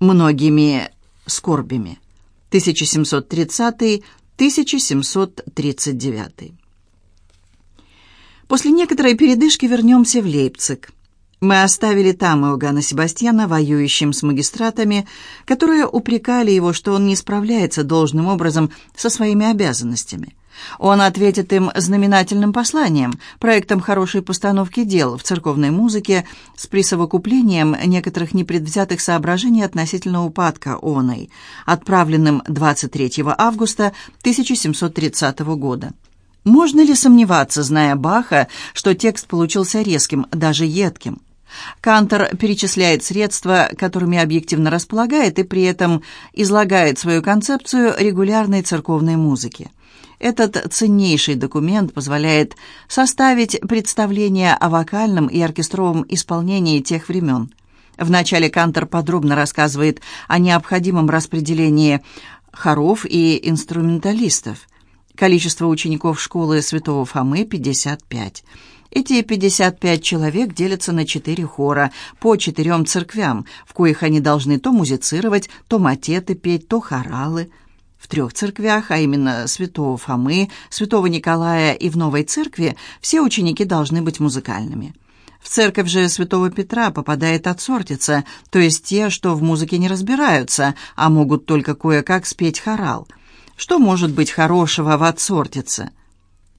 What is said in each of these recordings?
многими скорбями. 1730-1739. После некоторой передышки вернемся в Лейпциг. Мы оставили там Иоганна Себастьяна, воюющим с магистратами, которые упрекали его, что он не справляется должным образом со своими обязанностями. Он ответит им знаменательным посланием, проектом хорошей постановки дел в церковной музыке с присовокуплением некоторых непредвзятых соображений относительно упадка оной, отправленным 23 августа 1730 года. Можно ли сомневаться, зная Баха, что текст получился резким, даже едким? Кантор перечисляет средства, которыми объективно располагает, и при этом излагает свою концепцию регулярной церковной музыки. Этот ценнейший документ позволяет составить представление о вокальном и оркестровом исполнении тех времен. Вначале Кантор подробно рассказывает о необходимом распределении хоров и инструменталистов. Количество учеников школы Святого Фомы – 55. Эти 55 человек делятся на четыре хора по четырем церквям, в коих они должны то музицировать, то матеты петь, то хоралы. В трех церквях, а именно Святого Фомы, Святого Николая и в Новой Церкви, все ученики должны быть музыкальными. В церковь же Святого Петра попадает отсортица, то есть те, что в музыке не разбираются, а могут только кое-как спеть хорал. Что может быть хорошего в отсортице?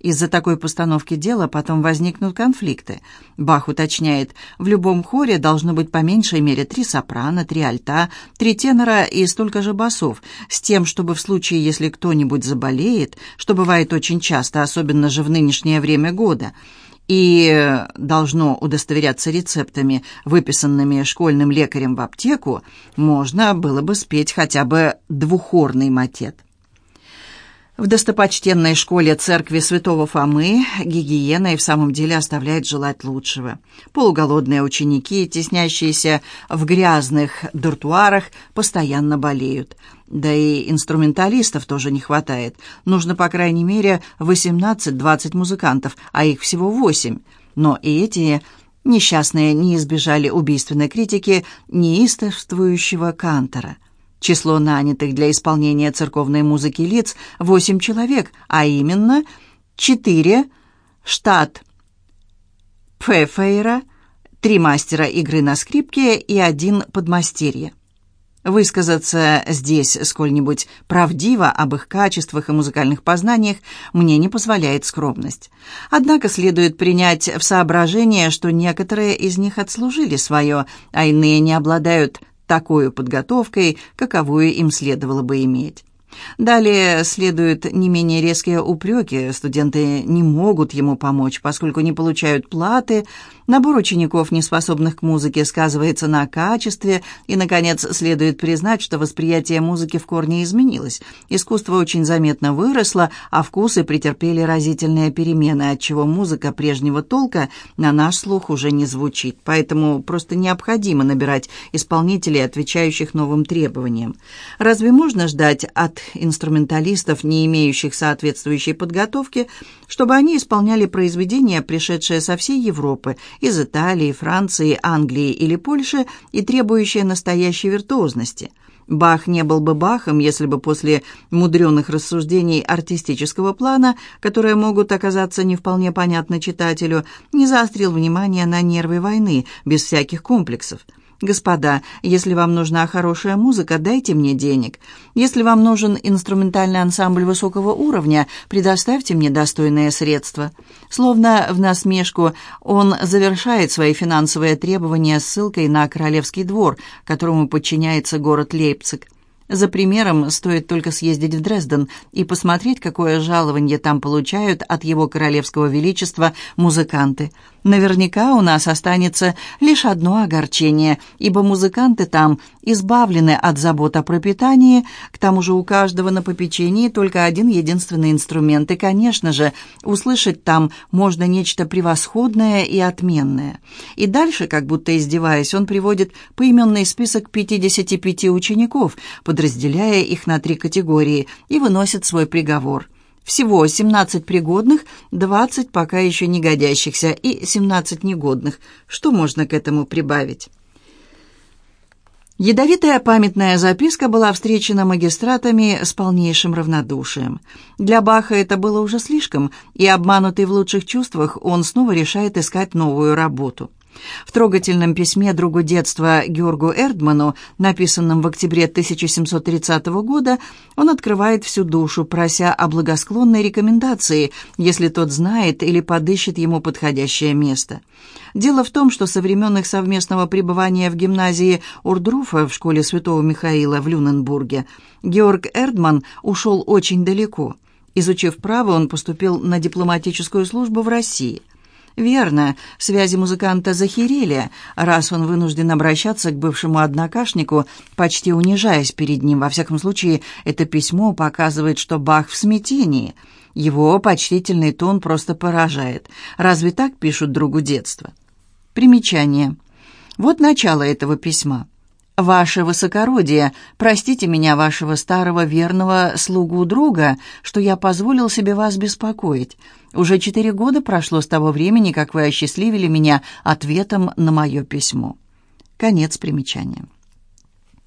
Из-за такой постановки дела потом возникнут конфликты. Бах уточняет, в любом хоре должно быть по меньшей мере три сопрано, три альта, три тенора и столько же басов, с тем, чтобы в случае, если кто-нибудь заболеет, что бывает очень часто, особенно же в нынешнее время года, и должно удостоверяться рецептами, выписанными школьным лекарем в аптеку, можно было бы спеть хотя бы двухорный матет. В достопочтенной школе церкви святого Фомы гигиена и в самом деле оставляет желать лучшего. Полуголодные ученики, теснящиеся в грязных дуртуарах, постоянно болеют. Да и инструменталистов тоже не хватает. Нужно, по крайней мере, 18-20 музыкантов, а их всего 8. Но и эти несчастные не избежали убийственной критики неистовствующего кантора – Число нанятых для исполнения церковной музыки лиц – 8 человек, а именно 4 штат Пфефейра, 3 мастера игры на скрипке и один подмастерье. Высказаться здесь сколь-нибудь правдиво об их качествах и музыкальных познаниях мне не позволяет скромность. Однако следует принять в соображение, что некоторые из них отслужили свое, а иные не обладают такой подготовкой, каковую им следовало бы иметь. Далее следуют не менее резкие упреки. Студенты не могут ему помочь, поскольку не получают платы. Набор учеников, неспособных к музыке, сказывается на качестве. И, наконец, следует признать, что восприятие музыки в корне изменилось. Искусство очень заметно выросло, а вкусы претерпели разительные перемены, отчего музыка прежнего толка на наш слух уже не звучит. Поэтому просто необходимо набирать исполнителей, отвечающих новым требованиям. Разве можно ждать от инструменталистов, не имеющих соответствующей подготовки, чтобы они исполняли произведения, пришедшие со всей Европы, из Италии, Франции, Англии или Польши и требующие настоящей виртуозности. Бах не был бы Бахом, если бы после мудреных рассуждений артистического плана, которые могут оказаться не вполне понятны читателю, не заострил внимание на нервы войны, без всяких комплексов. «Господа, если вам нужна хорошая музыка, дайте мне денег. Если вам нужен инструментальный ансамбль высокого уровня, предоставьте мне достойные средства». Словно в насмешку он завершает свои финансовые требования ссылкой на Королевский двор, которому подчиняется город Лейпциг. За примером стоит только съездить в Дрезден и посмотреть, какое жалование там получают от его королевского величества музыканты. Наверняка у нас останется лишь одно огорчение, ибо музыканты там избавлены от забот о пропитании, к тому же у каждого на попечении только один единственный инструмент, и, конечно же, услышать там можно нечто превосходное и отменное. И дальше, как будто издеваясь, он приводит поименный список 55 учеников, подразделяя их на три категории, и выносит свой приговор – всего 17 пригодных, 20 пока еще не годящихся и 17 негодных. Что можно к этому прибавить? Ядовитая памятная записка была встречена магистратами с полнейшим равнодушием. Для Баха это было уже слишком, и, обманутый в лучших чувствах, он снова решает искать новую работу. В трогательном письме другу детства Георгу Эрдману, написанном в октябре 1730 года, он открывает всю душу, прося о благосклонной рекомендации, если тот знает или подыщет ему подходящее место. Дело в том, что со времен их совместного пребывания в гимназии Урдруфа в школе святого Михаила в Люненбурге Георг Эрдман ушел очень далеко. Изучив право, он поступил на дипломатическую службу в России – Верно, связи музыканта захерели, раз он вынужден обращаться к бывшему однокашнику, почти унижаясь перед ним. Во всяком случае, это письмо показывает, что Бах в смятении. Его почтительный тон просто поражает. Разве так пишут другу детства? Примечание. Вот начало этого письма. «Ваше высокородие, простите меня, вашего старого верного слугу друга, что я позволил себе вас беспокоить. Уже четыре года прошло с того времени, как вы осчастливили меня ответом на мое письмо». Конец примечания.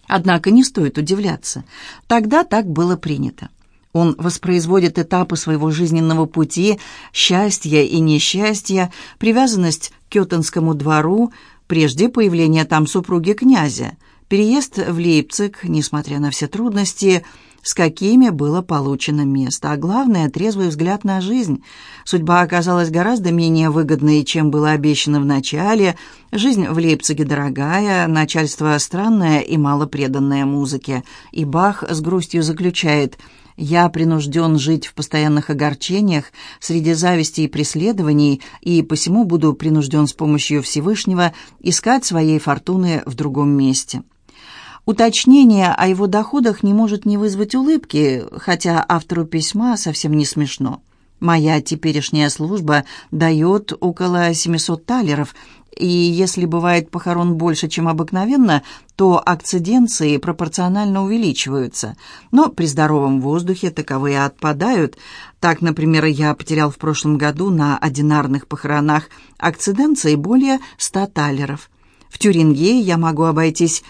Однако не стоит удивляться. Тогда так было принято. Он воспроизводит этапы своего жизненного пути, счастье и несчастье, привязанность к Кётенскому двору, прежде появления там супруги князя – Переезд в Лейпциг, несмотря на все трудности, с какими было получено место, а главное – трезвый взгляд на жизнь. Судьба оказалась гораздо менее выгодной, чем было обещано в начале. Жизнь в Лейпциге дорогая, начальство странное и мало преданное музыке. И Бах с грустью заключает – я принужден жить в постоянных огорчениях, среди зависти и преследований, и посему буду принужден с помощью Всевышнего искать своей фортуны в другом месте. Уточнение о его доходах не может не вызвать улыбки, хотя автору письма совсем не смешно. Моя теперешняя служба дает около 700 талеров, и если бывает похорон больше, чем обыкновенно, то акциденции пропорционально увеличиваются. Но при здоровом воздухе таковые отпадают. Так, например, я потерял в прошлом году на одинарных похоронах акциденции более 100 талеров. В Тюринге я могу обойтись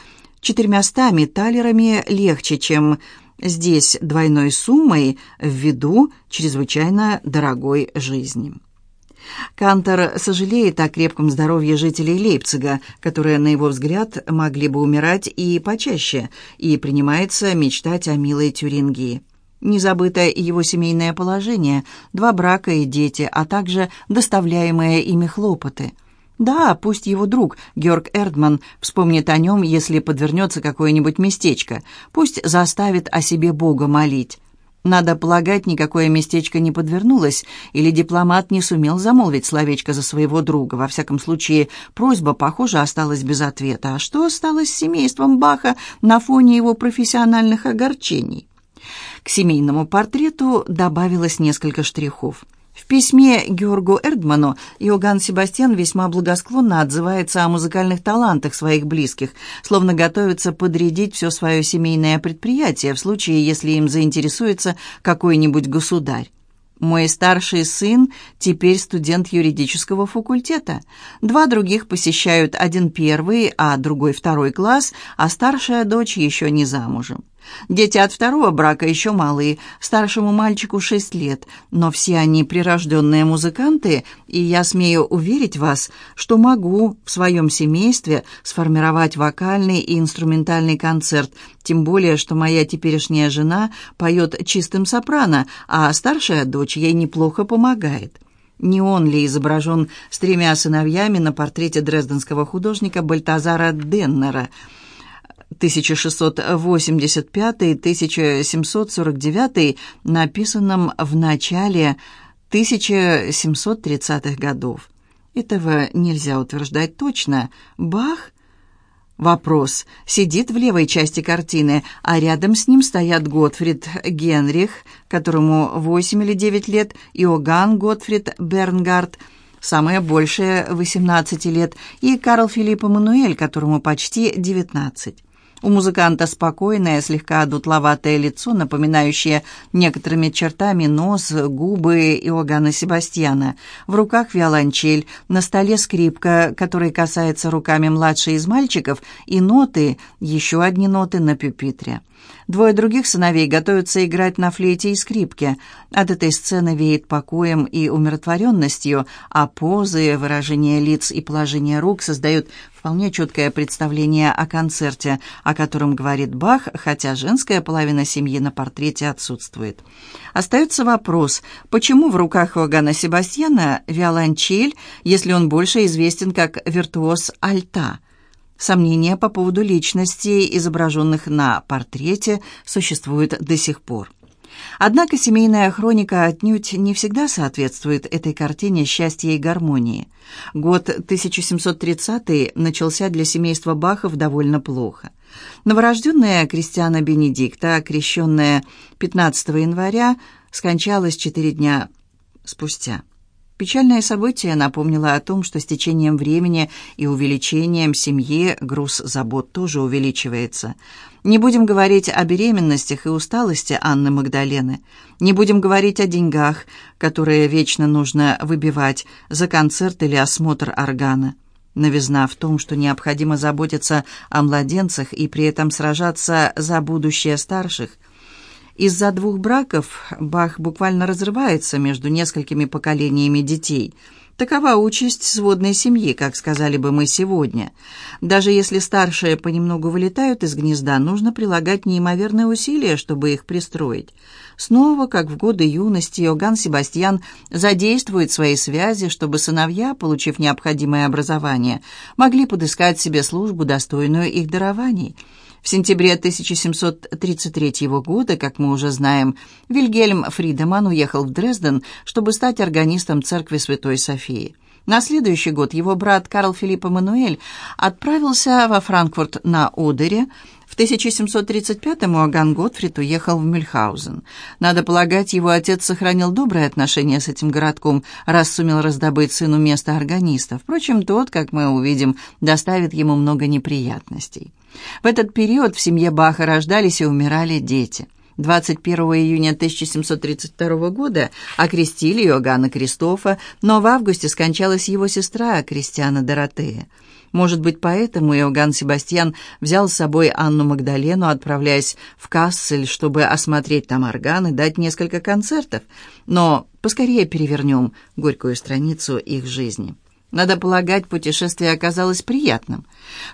четырьмястами талерами легче, чем здесь двойной суммой ввиду чрезвычайно дорогой жизни. Кантор сожалеет о крепком здоровье жителей Лейпцига, которые, на его взгляд, могли бы умирать и почаще, и принимается мечтать о милой Тюрингии. Не забыто и его семейное положение, два брака и дети, а также доставляемые ими хлопоты – да, пусть его друг, Георг Эрдман, вспомнит о нем, если подвернется какое-нибудь местечко. Пусть заставит о себе Бога молить. Надо полагать, никакое местечко не подвернулось, или дипломат не сумел замолвить словечко за своего друга. Во всяком случае, просьба, похоже, осталась без ответа. А что стало с семейством Баха на фоне его профессиональных огорчений? К семейному портрету добавилось несколько штрихов. В письме Георгу Эрдману Иоганн Себастьян весьма благосклонно отзывается о музыкальных талантах своих близких, словно готовится подрядить все свое семейное предприятие в случае, если им заинтересуется какой-нибудь государь. Мой старший сын теперь студент юридического факультета. Два других посещают один первый, а другой второй класс, а старшая дочь еще не замужем. Дети от второго брака еще малые, старшему мальчику шесть лет, но все они прирожденные музыканты, и я смею уверить вас, что могу в своем семействе сформировать вокальный и инструментальный концерт, тем более, что моя теперешняя жена поет чистым сопрано, а старшая дочь ей неплохо помогает. Не он ли изображен с тремя сыновьями на портрете дрезденского художника Бальтазара Деннера – 1685-1749, написанном в начале 1730-х годов. Этого нельзя утверждать точно. Бах Вопрос. Сидит в левой части картины, а рядом с ним стоят Готфрид Генрих, которому 8 или 9 лет, Иоганн Готфрид Бернгард, самое большее 18 лет, и Карл Филипп Эммануэль, которому почти 19. У музыканта спокойное, слегка дутловатое лицо, напоминающее некоторыми чертами нос, губы Иоганна Себастьяна. В руках виолончель, на столе скрипка, которой касается руками младший из мальчиков, и ноты, еще одни ноты на пюпитре. Двое других сыновей готовятся играть на флейте и скрипке. От этой сцены веет покоем и умиротворенностью, а позы, выражение лиц и положение рук создают вполне четкое представление о концерте, о котором говорит Бах, хотя женская половина семьи на портрете отсутствует. Остается вопрос, почему в руках Иоганна Себастьяна виолончель, если он больше известен как виртуоз альта – Сомнения по поводу личностей, изображенных на портрете, существуют до сих пор. Однако семейная хроника отнюдь не всегда соответствует этой картине счастья и гармонии. Год 1730 начался для семейства Бахов довольно плохо. Новорожденная Кристиана Бенедикта, окрещенная 15 января, скончалась четыре дня спустя. Печальное событие напомнило о том, что с течением времени и увеличением семьи груз забот тоже увеличивается. Не будем говорить о беременностях и усталости Анны Магдалены. Не будем говорить о деньгах, которые вечно нужно выбивать за концерт или осмотр органа. Новизна в том, что необходимо заботиться о младенцах и при этом сражаться за будущее старших – из-за двух браков Бах буквально разрывается между несколькими поколениями детей. Такова участь сводной семьи, как сказали бы мы сегодня. Даже если старшие понемногу вылетают из гнезда, нужно прилагать неимоверные усилия, чтобы их пристроить. Снова, как в годы юности, Иоганн Себастьян задействует свои связи, чтобы сыновья, получив необходимое образование, могли подыскать себе службу, достойную их дарований – в сентябре 1733 года, как мы уже знаем, Вильгельм Фридеман уехал в Дрезден, чтобы стать органистом церкви Святой Софии. На следующий год его брат Карл Филипп Эммануэль отправился во Франкфурт на Одере. В 1735-м Иоганн Готфрид уехал в Мюльхаузен. Надо полагать, его отец сохранил добрые отношения с этим городком, раз сумел раздобыть сыну место органиста. Впрочем, тот, как мы увидим, доставит ему много неприятностей. В этот период в семье Баха рождались и умирали дети. 21 июня 1732 года окрестили Иоганна Кристофа, но в августе скончалась его сестра Кристиана Доротея. Может быть, поэтому Иоганн Себастьян взял с собой Анну Магдалену, отправляясь в Кассель, чтобы осмотреть там орган и дать несколько концертов. Но поскорее перевернем горькую страницу их жизни. Надо полагать, путешествие оказалось приятным.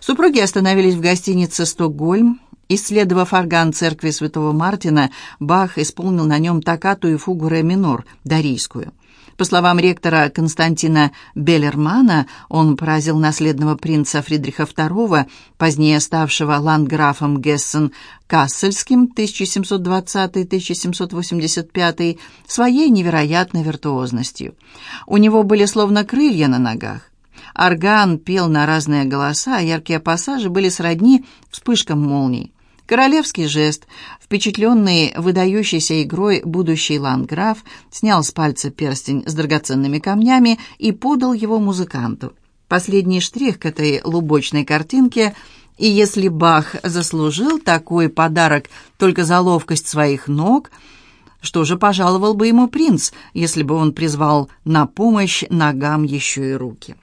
Супруги остановились в гостинице «Стокгольм». Исследовав орган церкви святого Мартина, Бах исполнил на нем токкату и фугу ре минор, дарийскую. По словам ректора Константина Беллермана, он поразил наследного принца Фридриха II, позднее ставшего ландграфом Гессен-Кассельским 1720-1785, своей невероятной виртуозностью. У него были словно крылья на ногах. Орган пел на разные голоса, а яркие пассажи были сродни вспышкам молний. Королевский жест, впечатленный выдающейся игрой будущий ландграф, снял с пальца перстень с драгоценными камнями и подал его музыканту. Последний штрих к этой лубочной картинке – и если Бах заслужил такой подарок только за ловкость своих ног, что же пожаловал бы ему принц, если бы он призвал на помощь ногам еще и руки?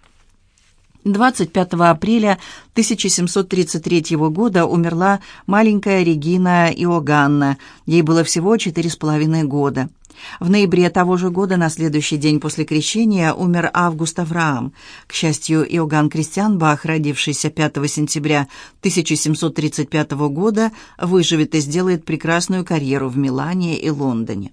25 апреля 1733 года умерла маленькая Регина Иоганна. Ей было всего четыре с половиной года. В ноябре того же года, на следующий день после крещения, умер Август Авраам. К счастью, Иоганн Кристиан Бах, родившийся 5 сентября 1735 года, выживет и сделает прекрасную карьеру в Милане и Лондоне.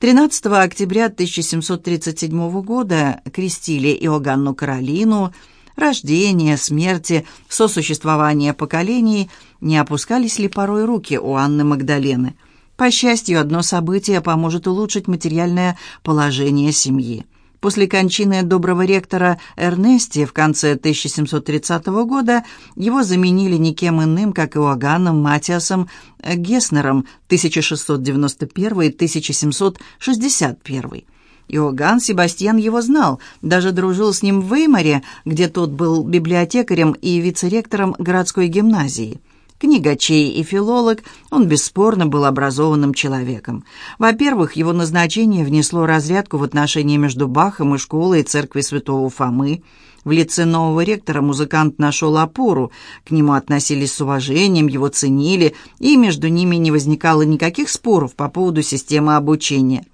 13 октября 1737 года крестили Иоганну Каролину – рождения, смерти, сосуществования поколений, не опускались ли порой руки у Анны Магдалены. По счастью, одно событие поможет улучшить материальное положение семьи. После кончины доброго ректора Эрнести в конце 1730 года его заменили никем иным, как Иоганном Матиасом Геснером 1691-1761. Иоганн Себастьян его знал, даже дружил с ним в Веймаре, где тот был библиотекарем и вице-ректором городской гимназии. Книгачей и филолог, он бесспорно был образованным человеком. Во-первых, его назначение внесло разрядку в отношения между Бахом и школой и церкви святого Фомы. В лице нового ректора музыкант нашел опору, к нему относились с уважением, его ценили, и между ними не возникало никаких споров по поводу системы обучения.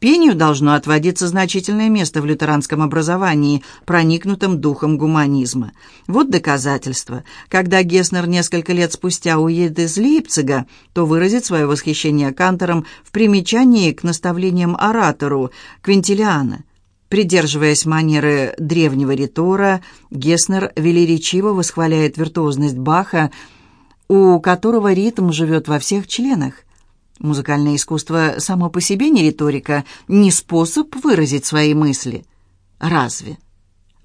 Пению должно отводиться значительное место в лютеранском образовании, проникнутом духом гуманизма. Вот доказательство. Когда Геснер несколько лет спустя уедет из Лейпцига, то выразит свое восхищение Кантором в примечании к наставлениям оратору Квинтилиана. Придерживаясь манеры древнего ритора, Геснер велеречиво восхваляет виртуозность Баха, у которого ритм живет во всех членах. Музыкальное искусство само по себе не риторика, не способ выразить свои мысли. Разве?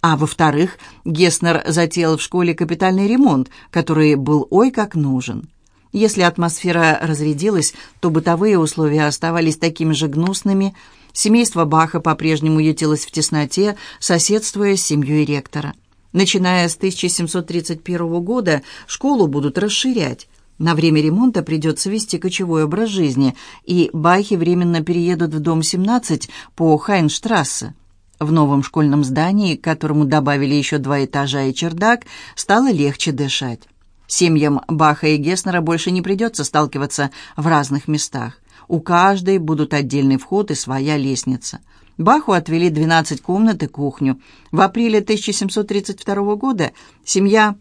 А во-вторых, Геснер затеял в школе капитальный ремонт, который был ой как нужен. Если атмосфера разрядилась, то бытовые условия оставались такими же гнусными – Семейство Баха по-прежнему ютилось в тесноте, соседствуя с семьей ректора. Начиная с 1731 года школу будут расширять. На время ремонта придется вести кочевой образ жизни, и Бахи временно переедут в дом 17 по Хайнштрассе. В новом школьном здании, к которому добавили еще два этажа и чердак, стало легче дышать. Семьям Баха и Геснера больше не придется сталкиваться в разных местах. У каждой будут отдельный вход и своя лестница. Баху отвели 12 комнат и кухню. В апреле 1732 года семья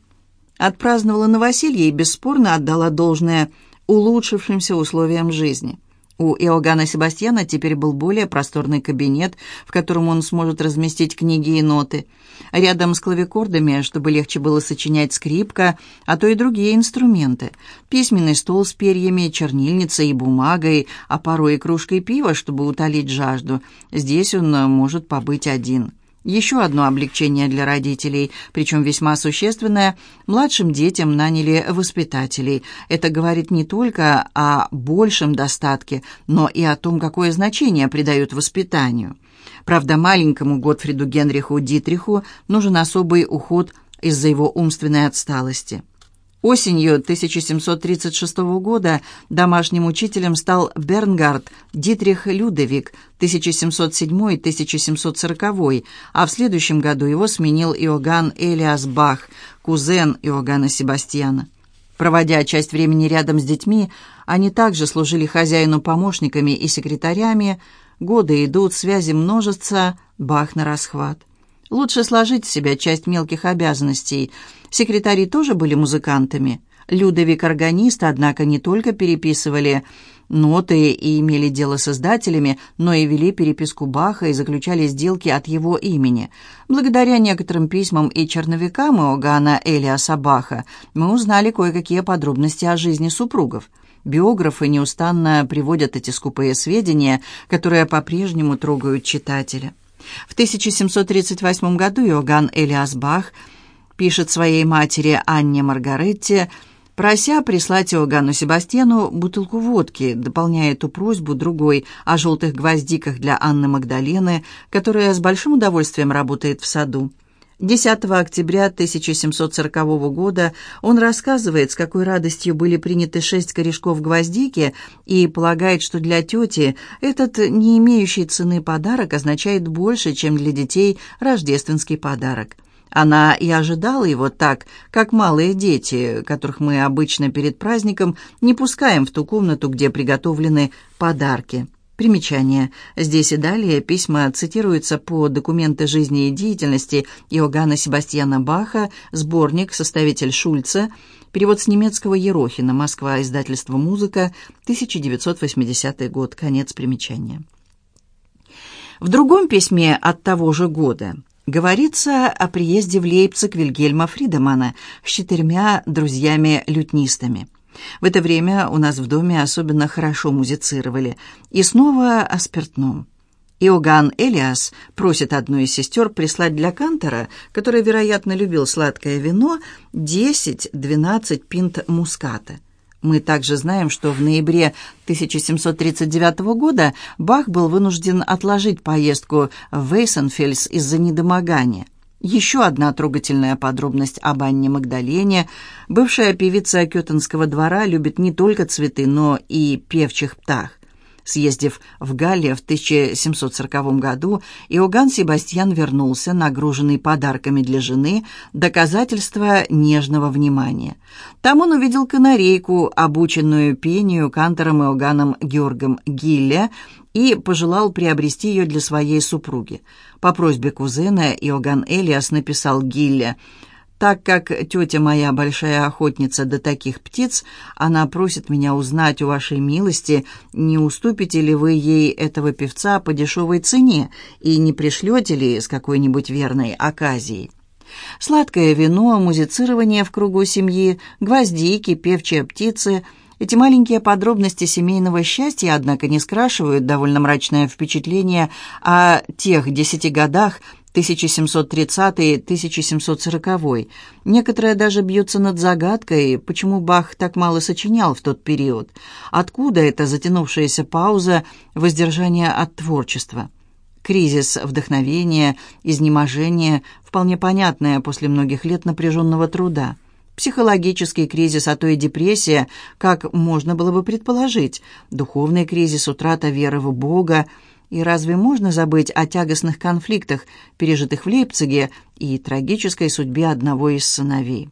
отпраздновала новоселье и бесспорно отдала должное улучшившимся условиям жизни. У Иоганна Себастьяна теперь был более просторный кабинет, в котором он сможет разместить книги и ноты. Рядом с клавикордами, чтобы легче было сочинять скрипка, а то и другие инструменты. Письменный стол с перьями, чернильницей и бумагой, а порой и кружкой пива, чтобы утолить жажду. Здесь он может побыть один. Еще одно облегчение для родителей, причем весьма существенное. Младшим детям наняли воспитателей. Это говорит не только о большем достатке, но и о том, какое значение придают воспитанию. Правда, маленькому Готфриду Генриху Дитриху нужен особый уход из-за его умственной отсталости. Осенью 1736 года домашним учителем стал Бернгард Дитрих Людовик 1707-1740, а в следующем году его сменил Иоганн Элиас Бах, кузен Иоганна Себастьяна. Проводя часть времени рядом с детьми, они также служили хозяину помощниками и секретарями. Годы идут, связи множатся, Бах на расхват. Лучше сложить в себя часть мелких обязанностей. Секретари тоже были музыкантами. Людовик органист, однако не только переписывали ноты и имели дело с издателями, но и вели переписку Баха и заключали сделки от его имени. Благодаря некоторым письмам и черновикам Иоганна Элиаса Баха мы узнали кое-какие подробности о жизни супругов. Биографы неустанно приводят эти скупые сведения, которые по-прежнему трогают читателя. В 1738 году Иоганн Элиас Бах пишет своей матери Анне Маргаретте, прося прислать Иоганну Себастьяну бутылку водки, дополняя эту просьбу другой о желтых гвоздиках для Анны Магдалены, которая с большим удовольствием работает в саду. 10 октября 1740 года он рассказывает, с какой радостью были приняты шесть корешков гвоздики и полагает, что для тети этот не имеющий цены подарок означает больше, чем для детей рождественский подарок. Она и ожидала его так, как малые дети, которых мы обычно перед праздником не пускаем в ту комнату, где приготовлены подарки. Примечание. Здесь и далее письма цитируются по документы жизни и деятельности Иоганна Себастьяна Баха, сборник «Составитель Шульца», перевод с немецкого Ерохина, Москва, издательство «Музыка», 1980 год, конец примечания. В другом письме от того же года говорится о приезде в Лейпциг Вильгельма Фридемана с четырьмя друзьями-лютнистами – в это время у нас в доме особенно хорошо музицировали. И снова о спиртном. Иоганн Элиас просит одну из сестер прислать для Кантера, который, вероятно, любил сладкое вино, 10-12 пинт муската. Мы также знаем, что в ноябре 1739 года Бах был вынужден отложить поездку в Вейсенфельс из-за недомогания. Еще одна трогательная подробность об Анне Магдалене. Бывшая певица Кётенского двора любит не только цветы, но и певчих птах. Съездив в Галле в 1740 году, Иоганн Себастьян вернулся, нагруженный подарками для жены, доказательство нежного внимания. Там он увидел канарейку, обученную пению кантором Иоганном Георгом Гилле, и пожелал приобрести ее для своей супруги. По просьбе кузена Иоганн Элиас написал Гилле – так как тетя моя большая охотница до таких птиц, она просит меня узнать у вашей милости, не уступите ли вы ей этого певца по дешевой цене и не пришлете ли с какой-нибудь верной оказией. Сладкое вино, музицирование в кругу семьи, гвоздики, певчие птицы — эти маленькие подробности семейного счастья, однако, не скрашивают довольно мрачное впечатление о тех десяти годах, 1730-1740. Некоторые даже бьются над загадкой, почему Бах так мало сочинял в тот период. Откуда эта затянувшаяся пауза воздержания от творчества? Кризис вдохновения, изнеможение, вполне понятное после многих лет напряженного труда. Психологический кризис, а то и депрессия, как можно было бы предположить. Духовный кризис, утрата веры в Бога – и разве можно забыть о тягостных конфликтах, пережитых в Лейпциге, и трагической судьбе одного из сыновей?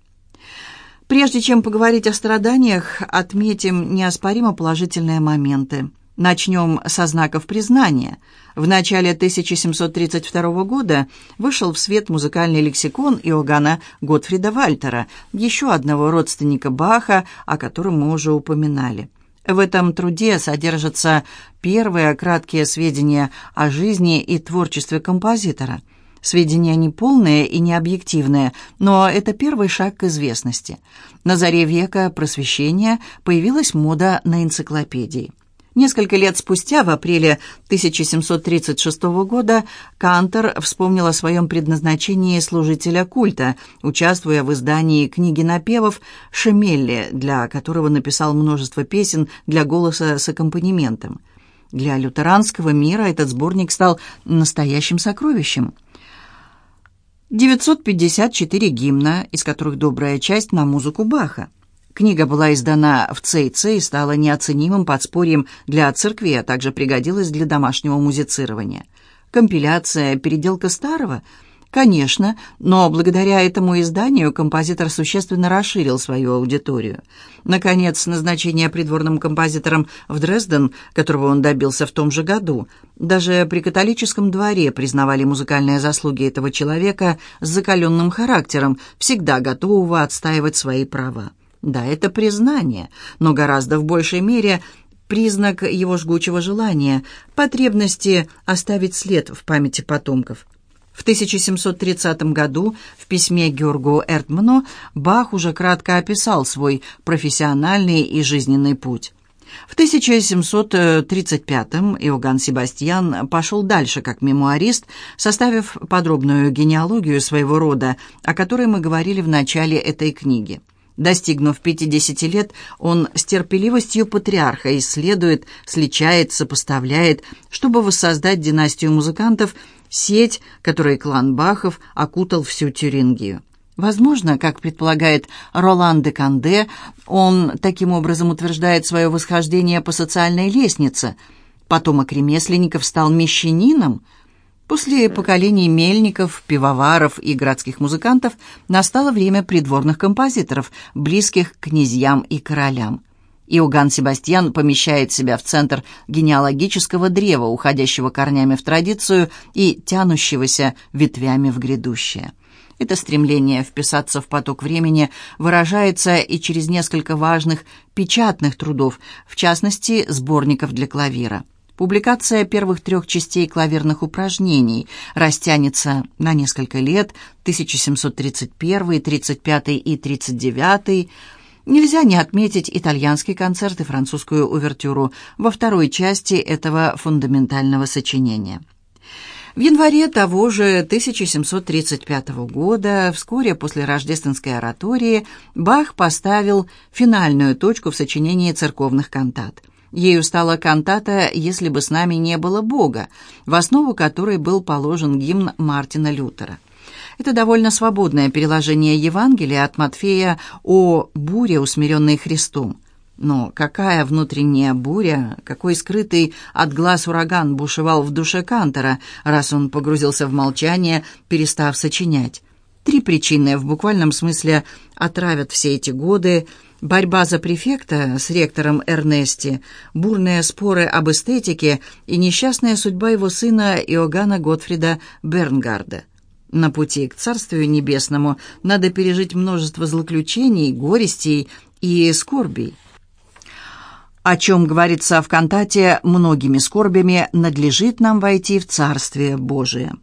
Прежде чем поговорить о страданиях, отметим неоспоримо положительные моменты. Начнем со знаков признания. В начале 1732 года вышел в свет музыкальный лексикон Иоганна Готфрида Вальтера, еще одного родственника Баха, о котором мы уже упоминали. В этом труде содержатся первые краткие сведения о жизни и творчестве композитора. Сведения не полные и не объективные, но это первый шаг к известности. На заре века просвещения появилась мода на энциклопедии. Несколько лет спустя, в апреле 1736 года, Кантер вспомнил о своем предназначении служителя культа, участвуя в издании книги напевов «Шемелли», для которого написал множество песен для голоса с аккомпанементом. Для лютеранского мира этот сборник стал настоящим сокровищем. 954 гимна, из которых добрая часть на музыку Баха. Книга была издана в Цейце и стала неоценимым подспорьем для церкви, а также пригодилась для домашнего музицирования. Компиляция, переделка старого – Конечно, но благодаря этому изданию композитор существенно расширил свою аудиторию. Наконец, назначение придворным композитором в Дрезден, которого он добился в том же году. Даже при католическом дворе признавали музыкальные заслуги этого человека с закаленным характером, всегда готового отстаивать свои права. Да, это признание, но гораздо в большей мере признак его жгучего желания, потребности оставить след в памяти потомков. В 1730 году в письме Георгу Эртману Бах уже кратко описал свой профессиональный и жизненный путь. В 1735-м Иоганн Себастьян пошел дальше как мемуарист, составив подробную генеалогию своего рода, о которой мы говорили в начале этой книги. Достигнув 50 лет, он с терпеливостью патриарха исследует, сличает, сопоставляет, чтобы воссоздать династию музыкантов, сеть, которой клан Бахов окутал всю Тюрингию. Возможно, как предполагает Ролан де Канде, он таким образом утверждает свое восхождение по социальной лестнице. Потомок ремесленников стал мещанином – После поколений мельников, пивоваров и городских музыкантов настало время придворных композиторов, близких к князьям и королям. Иоганн Себастьян помещает себя в центр генеалогического древа, уходящего корнями в традицию и тянущегося ветвями в грядущее. Это стремление вписаться в поток времени выражается и через несколько важных печатных трудов, в частности, сборников для клавира. Публикация первых трех частей клаверных упражнений растянется на несколько лет, 1731, 35 и 39. Нельзя не отметить итальянский концерт и французскую увертюру во второй части этого фундаментального сочинения. В январе того же 1735 года, вскоре после рождественской оратории, Бах поставил финальную точку в сочинении церковных кантат. Ею стала кантата «Если бы с нами не было Бога», в основу которой был положен гимн Мартина Лютера. Это довольно свободное переложение Евангелия от Матфея о буре, усмиренной Христом. Но какая внутренняя буря, какой скрытый от глаз ураган бушевал в душе Кантора, раз он погрузился в молчание, перестав сочинять. Три причины в буквальном смысле отравят все эти годы. Борьба за префекта с ректором Эрнести, бурные споры об эстетике и несчастная судьба его сына Иоганна Готфрида Бернгарда. На пути к Царствию Небесному надо пережить множество злоключений, горестей и скорбей о чем говорится в кантате «Многими скорбями надлежит нам войти в Царствие Божие».